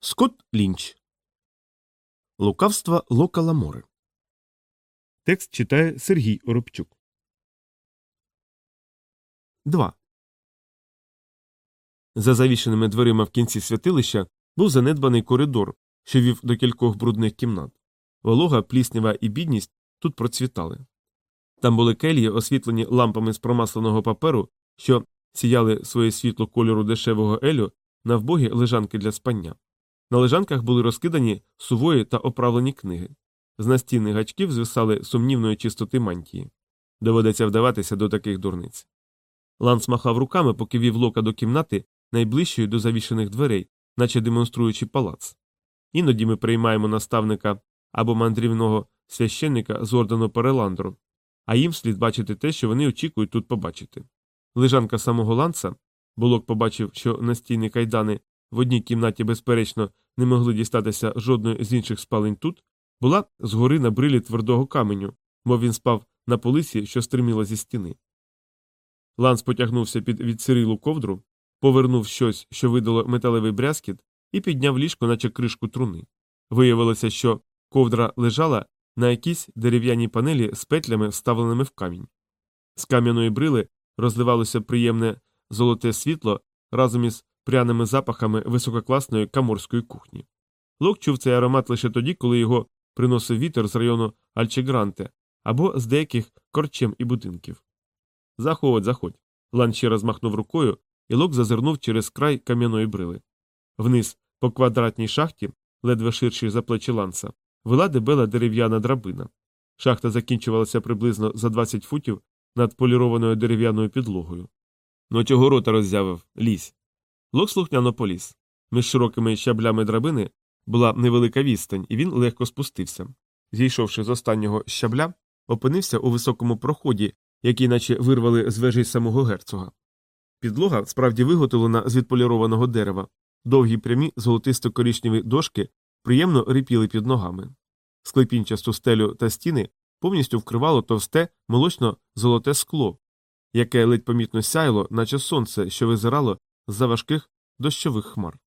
Скотт Лінч. Лукавство Лока Ламори. Текст читає Сергій Оробчук. 2. За завішеними дверима в кінці святилища був занедбаний коридор, що вів до кількох брудних кімнат. Волога, пліснява і бідність тут процвітали. Там були келії, освітлені лампами з промасленого паперу, що сіяли своє світло кольору дешевого елю на вбогі лежанки для спання. На лежанках були розкидані сувої та оправлені книги. З настінних гачків звисали сумнівної чистоти мантії. Доведеться вдаватися до таких дурниць. Ланс махав руками, поки вів лока до кімнати, найближчої до завішених дверей, наче демонструючи палац. Іноді ми приймаємо наставника або мандрівного священника з ордену Переландру, а їм слід бачити те, що вони очікують тут побачити. Лежанка самого ланса, Болок побачив, що настійні кайдани в одній кімнаті, безперечно, не могли дістатися жодної з інших спалень тут, була згори на брилі твердого каменю, мов він спав на полисі, що стриміла зі стіни. Ланс потягнувся під відсирилу ковдру, повернув щось, що видало металевий брязкіт, і підняв ліжко, наче кришку труни. Виявилося, що ковдра лежала на якійсь дерев'яній панелі з петлями, вставленими в камінь. З кам'яної брили розливалося приємне золоте світло разом із пряними запахами висококласної каморської кухні. Лок чув цей аромат лише тоді, коли його приносив вітер з району Альчегранте або з деяких корчем і будинків. Заходь, заходь. Лан ще розмахнув рукою, і лок зазирнув через край кам'яної брили. Вниз, по квадратній шахті, ледве ширшій за плечі ланса, вела дебела дерев'яна драбина. Шахта закінчувалася приблизно за 20 футів над полірованою дерев'яною підлогою. Ну чого рота роззявив, лізь. Лок слухняно поліз. Між широкими щаблями драбини була невелика відстань, і він легко спустився. Зійшовши з останнього щабля, опинився у високому проході, який наче вирвали з вежі самого герцога. Підлога справді виготовлена з відполірованого дерева, довгі прямі золотисто корічневі дошки приємно рипіли під ногами. Склепінчасту стелю та стіни повністю вкривало товсте молочно золоте скло, яке ледь помітно сяяло, наче сонце, що визирало з-за важких дощових хмар.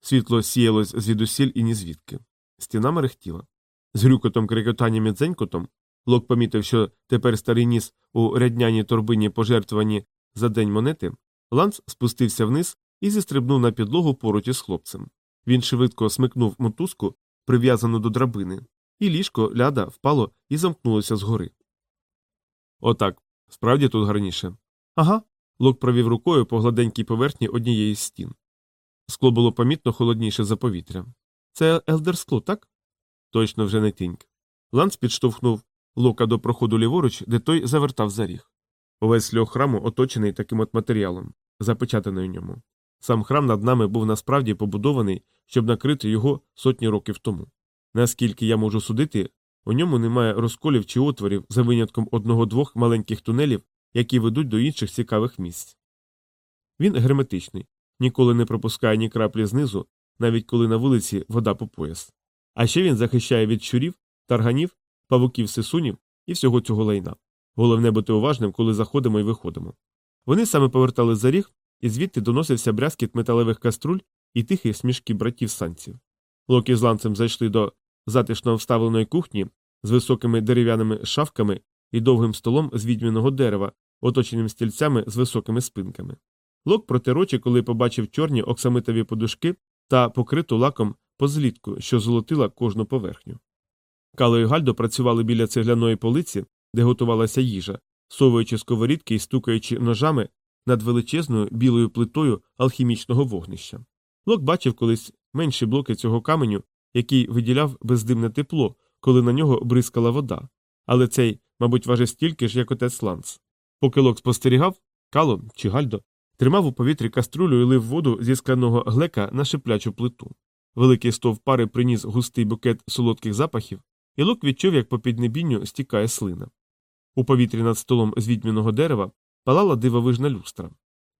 Світло сіялось звідусіль і нізвідки. Стіна мерехтіла. З грюкотом, крикотанням і дзенькотом Лок помітив, що тепер старий ніс у рядняній торбині пожертвувані за день монети, Лан спустився вниз і зістрибнув на підлогу поруч із хлопцем. Він швидко смикнув мотузку, прив'язану до драбини, і ліжко-ляда впало і замкнулося згори. Отак, справді тут гарніше. Ага. Лок провів рукою по гладенькій поверхні однієї з стін. Скло було помітно холодніше за повітря. Це елдерскло, так? Точно вже не тиньк. Ланс підштовхнув лока до проходу ліворуч, де той завертав за ріг. Увесь льох храму оточений таким от матеріалом, запечатаний у ньому. Сам храм над нами був насправді побудований, щоб накрити його сотні років тому. Наскільки я можу судити, у ньому немає розколів чи отворів за винятком одного-двох маленьких тунелів, які ведуть до інших цікавих місць. Він герметичний, ніколи не пропускає ні краплі знизу, навіть коли на вулиці вода по пояс. А ще він захищає від щурів, тарганів, павуків сисунів і всього цього лайна. Головне бути уважним, коли заходимо і виходимо. Вони саме повертали за ріг, і звідти доносився брязкіт металевих каструль і тихі смішки братів санців. Локі з ланцем зайшли до затишно вставленої кухні з високими дерев'яними шафками і довгим столом з відьміного дерева, оточеним стільцями з високими спинками. Лок протер очі, коли побачив чорні оксамитові подушки та покриту лаком позлітку, що золотила кожну поверхню. Кало і Гальдо працювали біля цегляної полиці, де готувалася їжа, совуючи сковорідки і стукаючи ножами над величезною білою плитою алхімічного вогнища. Лок бачив колись менші блоки цього каменю, який виділяв бездимне тепло, коли на нього бризкала вода, але цей, мабуть, важив стільки ж, як отець Ланс. Поки лок спостерігав, кало чи гальдо тримав у повітрі каструлю і лив воду зі скляного глека на шиплячу плиту. Великий стов пари приніс густий букет солодких запахів, і лок відчув, як по піднебінню стікає слина. У повітрі над столом з відьміного дерева палала дивовижна люстра.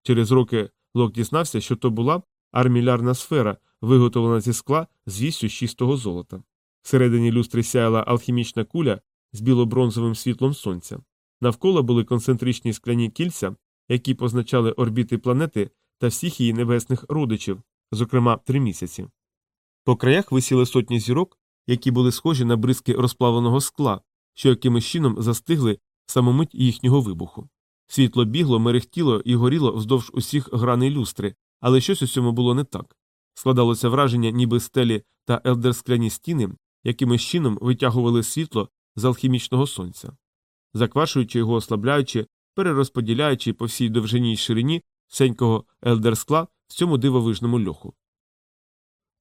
Через роки лок дізнався, що то була армілярна сфера, виготовлена зі скла з вісю чистого золота. Всередині люстри сяяла алхімічна куля з білобронзовим світлом сонця. Навколо були концентричні скляні кільця, які позначали орбіти планети та всіх її небесних родичів, зокрема три місяці. По краях висіли сотні зірок, які були схожі на бризки розплавленого скла, що якимось чином застигли самомить їхнього вибуху. Світло бігло, мерехтіло і горіло вздовж усіх граней люстри, але щось у цьому було не так. Складалося враження, ніби стелі та елдерскляні стіни якимось чином витягували світло з алхімічного сонця, заквашуючи його, ослабляючи, перерозподіляючи по всій довжині й ширині всенького елдерскла в цьому дивовижному льоху.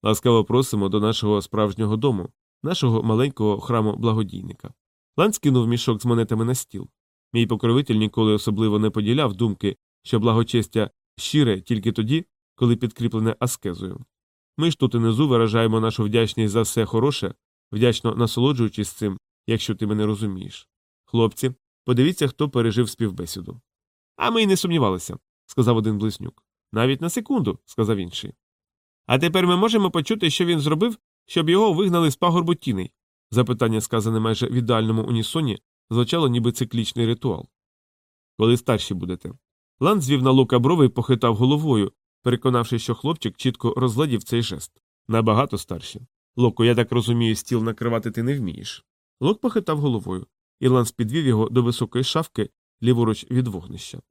Ласкаво просимо до нашого справжнього дому, нашого маленького храму благодійника. Лан скинув мішок з монетами на стіл. Мій покровитель ніколи особливо не поділяв думки, що благочестя щире тільки тоді, коли підкріплене аскезою. Ми ж тут унизу виражаємо нашу вдячність за все хороше, вдячно насолоджуючись цим, якщо ти мене розумієш. Хлопці, подивіться, хто пережив співбесіду. А ми й не сумнівалися, сказав один близнюк. Навіть на секунду, сказав інший. А тепер ми можемо почути, що він зробив, щоб його вигнали з пагорбу тіней. Запитання, сказане майже в ідеальному унісоні, звучало ніби циклічний ритуал. Коли старші будете. Ланс звів на Лока брови і похитав головою, переконавши, що хлопчик чітко розгледів цей жест. Набагато старші. Локу, я так розумію, стіл накривати ти не вмієш. Лок похитав головою, і Ланс підвів його до високої шафки ліворуч від вогнища.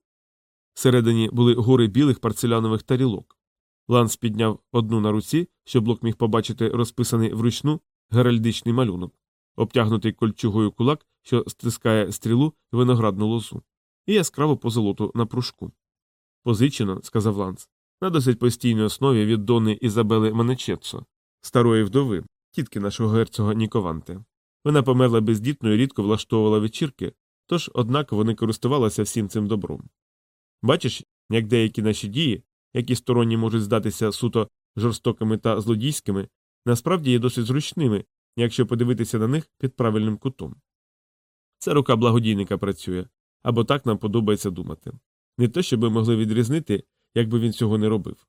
Всередині були гори білих порцелянових тарілок. Ланс підняв одну на руці, щоб Лок міг побачити розписаний вручну геральдичний малюнок, обтягнутий кольчугою кулак, що стискає стрілу і виноградну лозу, і яскраво позолоту на пружку. Позичено, сказав Ланс, на досить постійній основі від Дони Ізабели Манечецо, старої вдови, тітки нашого герцога Нікованте. Вона померла бездітно і рідко влаштовувала вечірки, тож, однак, вони користувалися всім цим добром. Бачиш, як деякі наші дії, які сторонні можуть здатися суто жорстокими та злодійськими, насправді є досить зручними, якщо подивитися на них під правильним кутом. Це рука благодійника працює, або так нам подобається думати. Не те, щоб ми могли відрізнити, якби він цього не робив.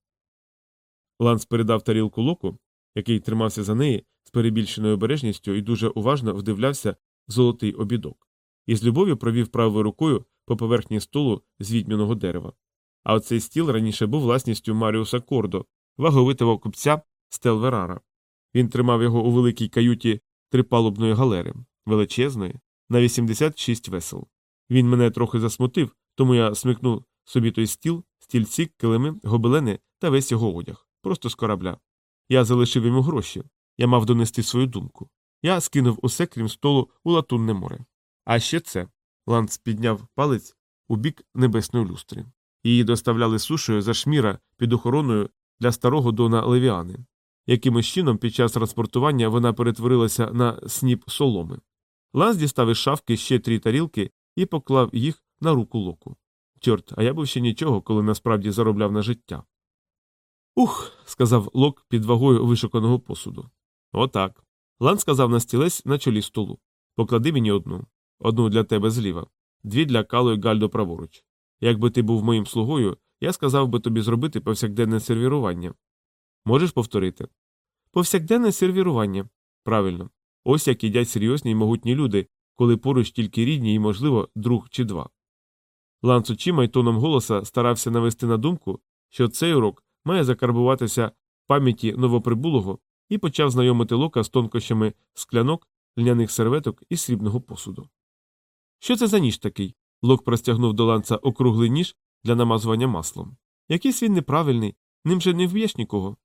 Ланс передав тарілку локу, який тримався за неї перебільшеною обережністю і дуже уважно вдивлявся в золотий обідок, і з любов'ю провів правою рукою по поверхні столу з відьмяного дерева. А оцей стіл раніше був власністю Маріуса Кордо, ваговитого купця Стелверара. Він тримав його у великій каюті трипалубної галери, величезної, на 86 весел. Він мене трохи засмутив, тому я смикнув собі той стіл, стільці, килими, гобелени та весь його одяг, просто з корабля. Я залишив йому гроші, я мав донести свою думку. Я скинув усе, крім столу, у латунне море. А ще це. Ланц підняв палець у бік небесної люстри. Її доставляли сушею за шміра під охороною для старого дона Левіани. Якимось чином під час транспортування вона перетворилася на сніп соломи. Ланс дістав із шафки ще три тарілки і поклав їх на руку локу. Чорт, а я був ще нічого, коли насправді заробляв на життя. Ух. сказав лок під вагою вишуканого посуду. Отак. Лан сказав на стілець на чолі столу. Поклади мені одну. Одну для тебе зліва, дві для Кало і Гальдо праворуч. Якби ти був моїм слугою, я сказав би тобі зробити повсякденне сервірування. Можеш повторити? Повсякденне сервірування. Правильно. Ось як їдять серйозні й могутні люди, коли поруч тільки рідні і, можливо, друг чи два. Ланц очима й тоном голоса старався навести на думку, що цей урок має закарбуватися в пам'яті новоприбулого і почав знайомити лока з тонкощами склянок, льняних серветок і срібного посуду. Що це за ніж такий? Лок простягнув до ланца округлий ніж для намазування маслом. Якийсь він неправильний, ним же не вб'єш нікого.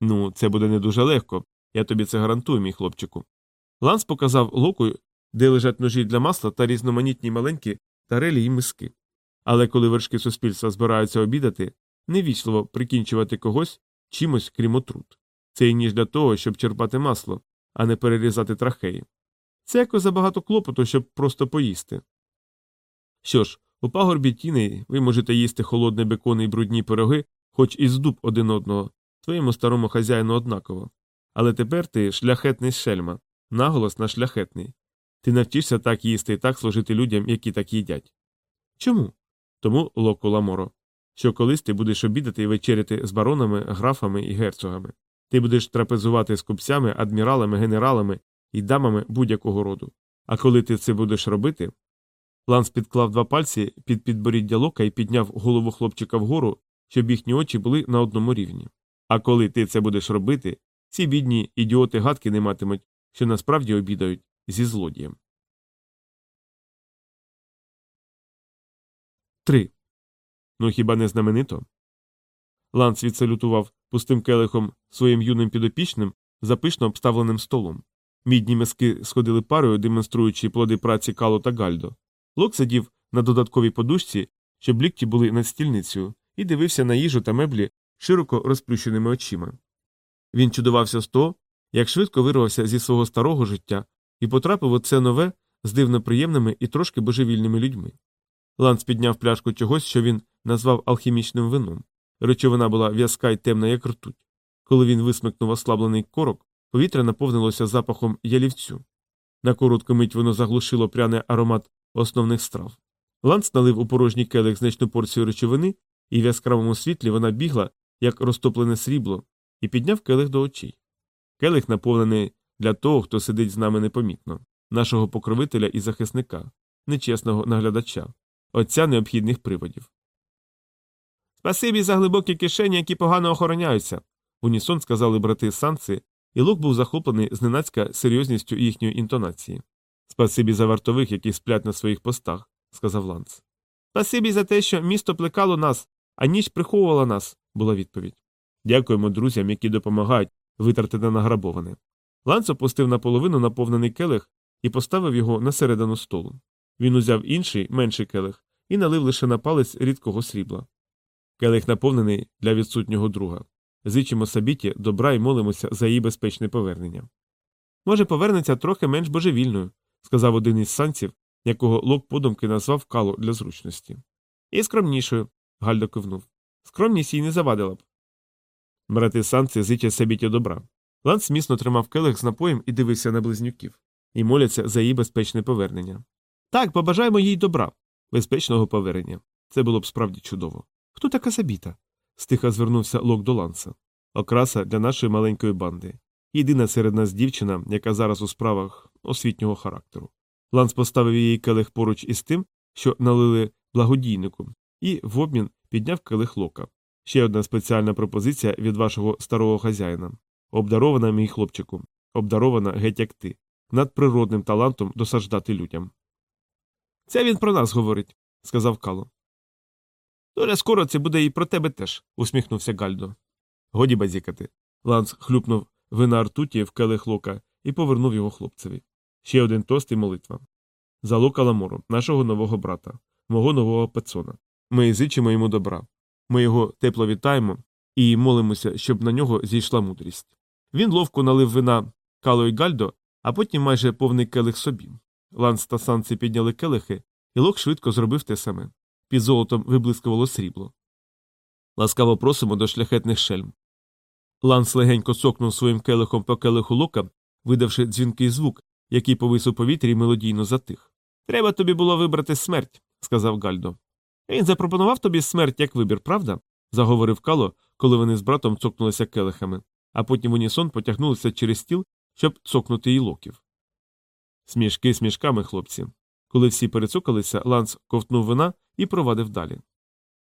Ну, це буде не дуже легко, я тобі це гарантую, мій хлопчику. Ланс показав локу, де лежать ножі для масла та різноманітні маленькі тарелі й миски. Але коли вершки суспільства збираються обідати, невічливо прикінчувати когось чимось крім отрут. Цей ніж для того, щоб черпати масло, а не перерізати трахеї. Це якось забагато клопоту, щоб просто поїсти. Що ж, у пагорбі тіней ви можете їсти холодне бекон і брудні пироги, хоч і з дуб один одного, твоєму старому хазяїну однаково. Але тепер ти шляхетний шельма, наголос на шляхетний. Ти навчишся так їсти і так служити людям, які так їдять. Чому? Тому, Локо Ламоро, що колись ти будеш обідати і вечеряти з баронами, графами і герцогами. Ти будеш трапезувати з купцями, адміралами, генералами і дамами будь-якого роду. А коли ти це будеш робити. Ланс підклав два пальці під підборіддя лока і підняв голову хлопчика вгору, щоб їхні очі були на одному рівні. А коли ти це будеш робити, Ці бідні ідіоти гадки не матимуть, що насправді обідають зі злодієм. 3. Ну хіба не знаменито? Ланс відсалютував пустим келихом своїм юним підопічним за пишно обставленим столом. Мідні миски сходили парою, демонструючи плоди праці Кало та Гальдо. Лок сидів на додатковій подушці, щоб лікті були над стільницею, і дивився на їжу та меблі широко розплющеними очима. Він чудувався з того, як швидко вирвався зі свого старого життя і потрапив у це нове з дивно приємними і трошки божевільними людьми. Ланс підняв пляшку чогось, що він назвав алхімічним вином. Речовина була в'язка й темна, як ртуть. Коли він висмикнув ослаблений корок, повітря наповнилося запахом ялівцю. На коротку мить воно заглушило пряний аромат основних страв. Ланс налив у порожній келих значну порцію речовини, і в яскравому світлі вона бігла, як розтоплене срібло, і підняв келих до очей. Келих наповнений для того, хто сидить з нами непомітно, нашого покровителя і захисника, нечесного наглядача, отця необхідних приводів. Спасибі за глибокі кишені, які погано охороняються, унісон сказали брати Санси, і Лук був захоплений зненацька серйозністю їхньої інтонації. Спасибі за вартових, які сплять на своїх постах, сказав Ланс. Спасибі за те, що місто плекало нас, а ніч приховувала нас, була відповідь. Дякуємо друзям, які допомагають витратити награбоване. Ланс опустив наполовину наповнений келих і поставив його на середину столу. Він узяв інший, менший келих, і налив лише на палець рідкого срібла. Келих наповнений для відсутнього друга. Зичимо Сабіті добра і молимося за її безпечне повернення. Може, повернеться трохи менш божевільною, сказав один із санців, якого лок подумки назвав кало для зручності. І скромнішою, Гальдо кивнув. Скромність їй не завадила б. Брати санці зичать Сабіті добра. Ланс міцно тримав келих з напоєм і дивився на близнюків, і моляться за її безпечне повернення. Так, побажаємо їй добра, безпечного повернення. Це було б справді чудово. Хто така Сабіта? стиха звернувся Лок до Ланса. Окраса для нашої маленької банди. Єдина серед нас дівчина, яка зараз у справах освітнього характеру. Ланс поставив її келих поруч із тим, що налили благодійнику, і в обмін підняв келих лока. Ще одна спеціальна пропозиція від вашого старого хазяїна. Обдарована, мій хлопчику, обдарована геть як ти, надприродним талантом досаждати людям. Це він про нас говорить, сказав Кало. Дуже скоро це буде і про тебе теж, усміхнувся Гальдо. Годі базікати. Ланс хлюпнув вина ртуті в келих лока і повернув його хлопцеві. Ще один тост і молитва. За Лока Ламору, нашого нового брата, мого нового пецона. Ми зичимо йому добра. Ми його тепло вітаємо і молимося, щоб на нього зійшла мудрість. Він ловко налив вина Кало і Гальдо, а потім майже повний келих собі. Ланс та санці підняли келихи, і лок швидко зробив те саме. Під золотом виблискувало срібло. Ласкаво просимо до шляхетних шельм. Ланс легенько сокнув своїм келихом по келиху лока, видавши дзвінкий звук, який повис у повітрі і мелодійно затих. Треба тобі було вибрати смерть, сказав Гальдо. Він запропонував тобі смерть як вибір, правда? заговорив Кало, коли вони з братом цокнулися келихами, а потім в унісон потягнулися через стіл, щоб цокнути її локів. Смішки смішками, хлопці. Коли всі перецокалися, Ланс ковтнув вина і провадив далі.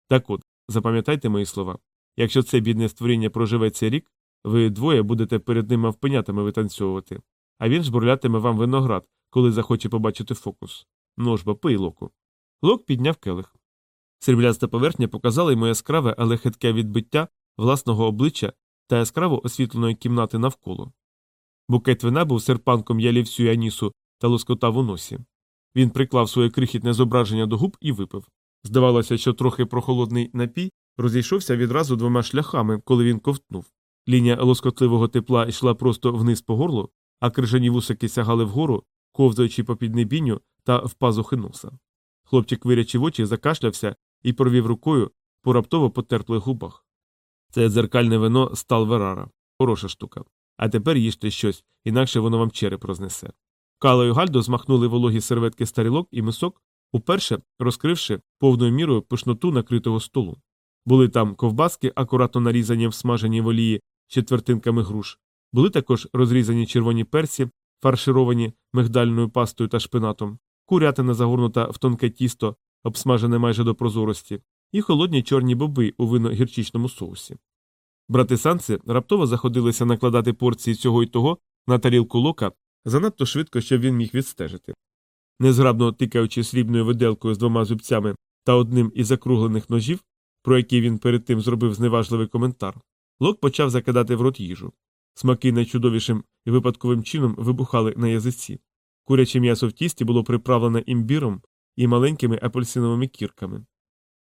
Так от, запам'ятайте мої слова якщо це бідне створіння проживе цей рік, ви двоє будете перед ним мавпенятами витанцьовувати, а він жбурлятиме вам виноград, коли захоче побачити фокус. Ножба, пий локу. Лок підняв келих. Срібляста поверхня показала йому яскраве, але хитке відбиття власного обличчя та яскраво освітленої кімнати навколо. Букет вина був серпанком ялівцю і анісу та лоскотав у носі. Він приклав своє крихітне зображення до губ і випив. Здавалося, що трохи прохолодний напій розійшовся відразу двома шляхами, коли він ковтнув. Лінія лоскотливого тепла йшла просто вниз по горлу, а крижані вусики сягали вгору, ковзаючи по піднебінню та в пазухи носа. Хлопчик, вирячив очі, закашлявся і провів рукою по раптово потерплих губах. Це дзеркальне вино стал Верара. Хороша штука. А тепер їжте щось, інакше воно вам череп рознесе. Кало і Гальдо змахнули вологі серветки старілок і мисок, уперше розкривши повною мірою пишноту накритого столу. Були там ковбаски, акуратно нарізані в смаженій волії четвертинками груш, були також розрізані червоні персі, фаршировані мигдальною пастою та шпинатом, курятина загорнута в тонке тісто, обсмажене майже до прозорості, і холодні чорні боби у вино гірчичному соусі. Брати санці раптово заходилися накладати порції цього й того на тарілку лока занадто швидко, щоб він міг відстежити. Незграбно тикаючи срібною виделкою з двома зубцями та одним із закруглених ножів, про які він перед тим зробив зневажливий коментар, лок почав закидати в рот їжу. Смаки найчудовішим і випадковим чином вибухали на язиці. Куряче м'ясо в тісті було приправлене імбіром і маленькими апельсиновими кірками.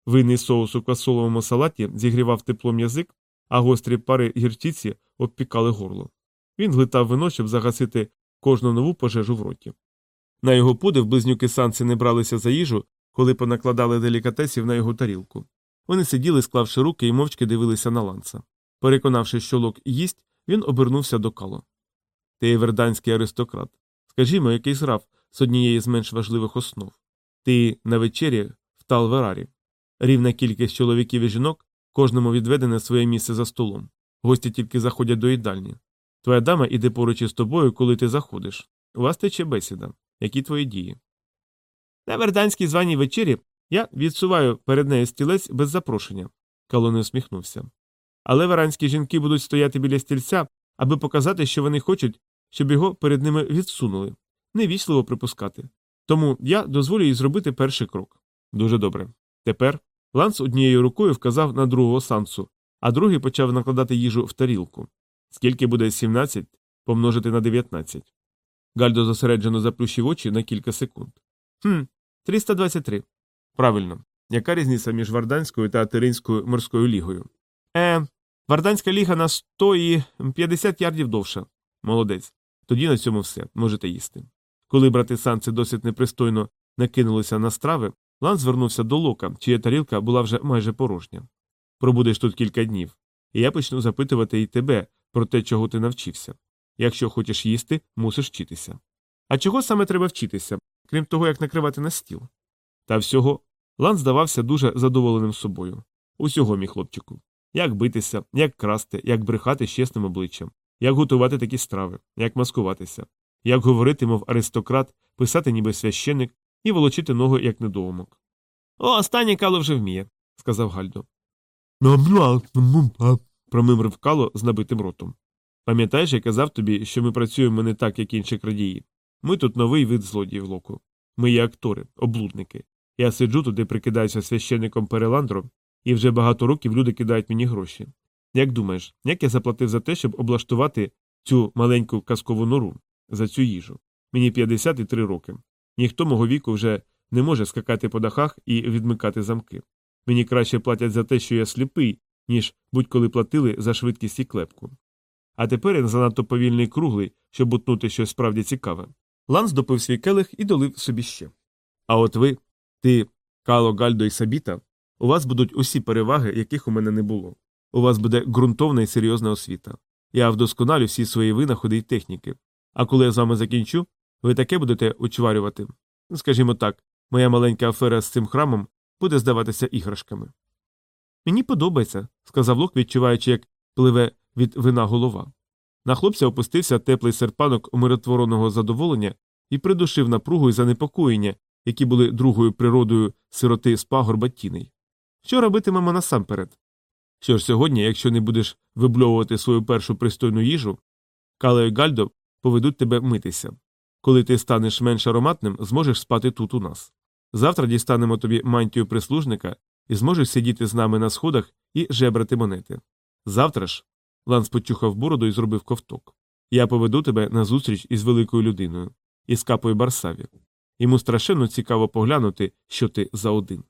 Винний соус у квасоловому салаті зігрівав теплом язик, а гострі пари гірчиці обпікали горло. Він глитав вино, щоб загасити кожну нову пожежу в роті. На його подив близнюки санці не бралися за їжу, коли понакладали делікатесів на його тарілку. Вони сиділи, склавши руки і мовчки дивилися на ланца. Переконавши, що лок їсть, він обернувся до кало. Ти верданський аристократ. Скажімо, який зграв з однієї з менш важливих основ. Ти на вечері в Талверарі. Рівна кількість чоловіків і жінок, кожному відведене своє місце за столом. Гості тільки заходять до їдальні. Твоя дама іде поруч із тобою, коли ти заходиш. У вас тече бесіда. Які твої дії? На верданській званій вечері я відсуваю перед нею стілець без запрошення. Калони усміхнувся. Але веранські жінки будуть стояти біля стільця, аби показати, що вони хочуть, щоб його перед ними відсунули. Невічливо припускати. Тому я дозволю їй зробити перший крок. Дуже добре. Тепер Ланс однією рукою вказав на другого сансу, а другий почав накладати їжу в тарілку. Скільки буде 17 помножити на 19? Гальдо зосереджено заплющив очі на кілька секунд. Хм, 323. Правильно. Яка різниця між Варданською та Теринською морською лігою? Е, Варданська ліга на 100 і 50 ярдів довша. Молодець. Тоді на цьому все. Можете їсти. Коли брати санці досить непристойно накинулися на страви, Лан звернувся до лока, чия тарілка була вже майже порожня. Пробудеш тут кілька днів, і я почну запитувати і тебе про те, чого ти навчився. Якщо хочеш їсти, мусиш вчитися. А чого саме треба вчитися, крім того, як накривати на стіл? Та всього Лан здавався дуже задоволеним собою. Усього, мій хлопчику. Як битися, як красти, як брехати з чесним обличчям, як готувати такі страви, як маскуватися, як говорити, мов аристократ, писати ніби священник і волочити ноги, як недоумок. О, останній кало вже вміє, сказав Гальдо. Промимрив кало з набитим ротом. Пам'ятаєш, я казав тобі, що ми працюємо не так, як інші крадії. Ми тут новий вид злодіїв локу. Ми є актори, облудники. Я сиджу туди, прикидаюся священником Переландром, і вже багато років люди кидають мені гроші. Як думаєш, як я заплатив за те, щоб облаштувати цю маленьку казкову нору, за цю їжу? Мені 53 роки. Ніхто мого віку вже не може скакати по дахах і відмикати замки. Мені краще платять за те, що я сліпий, ніж будь-коли платили за швидкість і клепку. А тепер занадто повільний круглий, щоб утнути щось справді цікаве. Ланс допив свій келих і долив собі ще. А от ви, ти, Кало, Гальдо і Сабіта, у вас будуть усі переваги, яких у мене не було. У вас буде ґрунтовна і серйозна освіта. Я вдосконалю всі свої винаходи і техніки. А коли я з вами закінчу, ви таке будете учварювати. Скажімо так, моя маленька афера з цим храмом буде здаватися іграшками. Мені подобається, сказав Лок, відчуваючи, як пливе від вина голова. На хлопця опустився теплий серпанок умиротвореного задоволення і придушив напругу і занепокоєння, які були другою природою сироти з пагорба тіней. Що робитимемо насамперед? Що ж сьогодні, якщо не будеш вибльовувати свою першу пристойну їжу, Кале і Гальдо поведуть тебе митися. Коли ти станеш менш ароматним, зможеш спати тут у нас. Завтра дістанемо тобі мантію прислужника і зможеш сидіти з нами на сходах і жебрати монети. Завтра ж. Ланс почухав бороду і зробив ковток. Я поведу тебе на зустріч із великою людиною, із капою Барсаві. Йому страшенно цікаво поглянути, що ти за один.